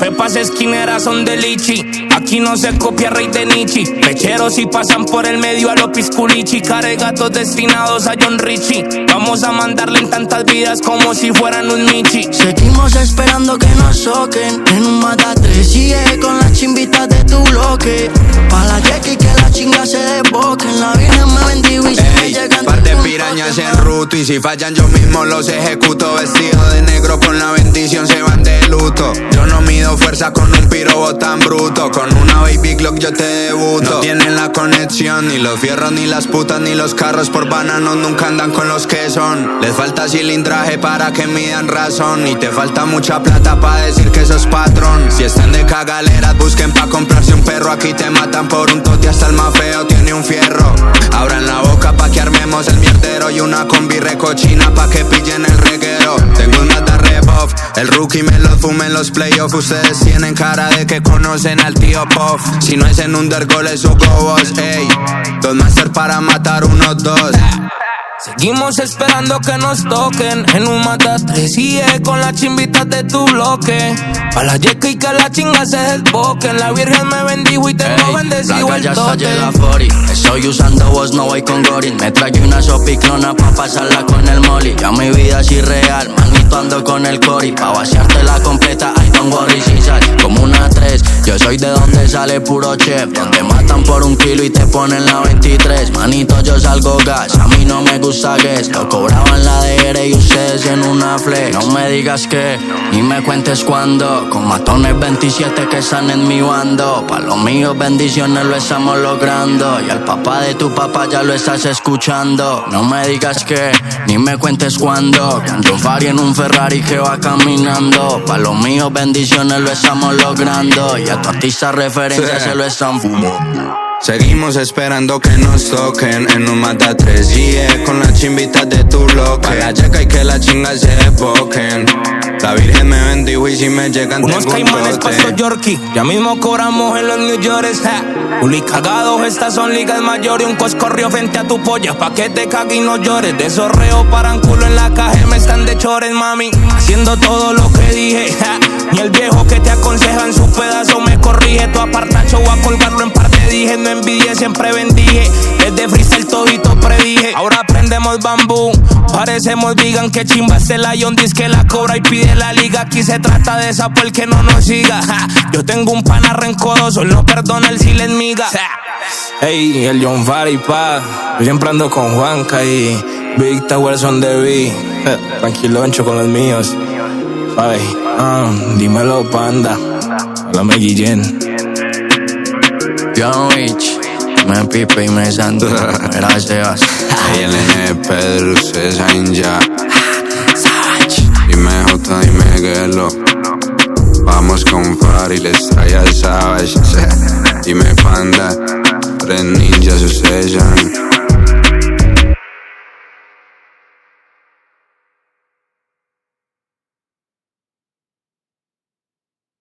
pepas esquineras son de lichi. Aquí no se copia rey de Nietzsche. Pecheros y pasan por el medio a los pisculichi. Caregatos destinados a John Richie. Vamos a mandarle en tantas vidas como si fueran un Michi. Seguimos esperando que nos soquen en un mata 3 con las chimbitas de tu bloque. Pa' la y que la chinga se desboquen. La virgen me bendigo y se me llegan Par de pirañas en ruto y si fallan yo mismo los ejecuto. Vestido de negro con con un pirobo tan bruto. Con una baby clock yo te debuto. No tienen la conexión, ni los fierros, ni las putas, ni los carros por bananos nunca andan con los que son. Les falta cilindraje para que midan razón. Y te falta mucha plata para decir que sos patrón. Si están de cagaleras, busquen pa' comprarse un perro. Aquí te matan por un tote hasta el más feo tiene un fierro. Abran la boca pa' que armemos el mierdero. Y una combi recochina pa' que pillen en los playoffs. Ustedes tienen cara de que conocen al tío Puff. Si no es en undergol es su boss, ey. Dos master para matar unos dos. Seguimos esperando que nos toquen en un mata 3 y con las chimbitas de tu bloque. Pa' la yeca y que la chinga se desboquen. La virgen me bendijo y tengo bendecido el ya tote. la 40 Estoy usando voz, no voy con Gorin Me traje una sopiclona pa' pasarla con el molly Ya mi vida es irreal, manito ando con el cori Pa' vaciarte la completa, I don't worry si sal Como una 3, yo soy de donde sale puro chef Donde matan por un kilo y te ponen la 23 Manito yo salgo gas, a mí no me gusta que Lo cobraban la DR y ustedes en una flex. No me digas que, ni me cuentes cuándo. Con matones 27 que están en mi bando. Pa' los míos bendiciones lo estamos logrando. Y al papá de tu papá ya lo estás escuchando. No me digas que, ni me cuentes cuándo. Con Fari en un Ferrari que va caminando. Pa' los míos bendiciones lo estamos logrando a tu artista referencia Sí. se lo están fumando Seguimos esperando que nos toquen en un mata 3 y con las chimbitas de tu bloque. Pa' la checa y que la chinga se desboquen. La virgen me bendijo y si me llegan Unos caimanes paso Yorkie, ya mismo cobramos en los New Yorkers, ja. Uli cagados, estas son ligas mayores. Un coscorrio frente a tu polla, pa' que te cague y no llores. De esos reos paran culo en la caja, me están de chores, mami. Haciendo todo lo que dije, ja. El viejo que te aconseja en su pedazo me corrige. Tu apartacho voy a colgarlo en parte, dije. No envidie, siempre bendije. Desde freestyle todito predije. Ahora prendemos bambú, parecemos vegan. Que chimba este lion, dice que la cobra y pide la liga. Aquí se trata de esa por que no nos siga. ja. Yo tengo un pana rencoroso, él no perdona el si le miga. Ey, el John Fari, pa. Yo siempre ando con Juanca y Big Tower son de B. Tranquiloncho con los míos. Ay, ah, dímelo, panda. Háblame, Guillén. John Rich, me pipe y me santo Gracias nene Pedro, saben ya. Dime J, dime Gelo. Vamos con Fari, les trae al Savage. Dime Panda, tres ninjas, saben.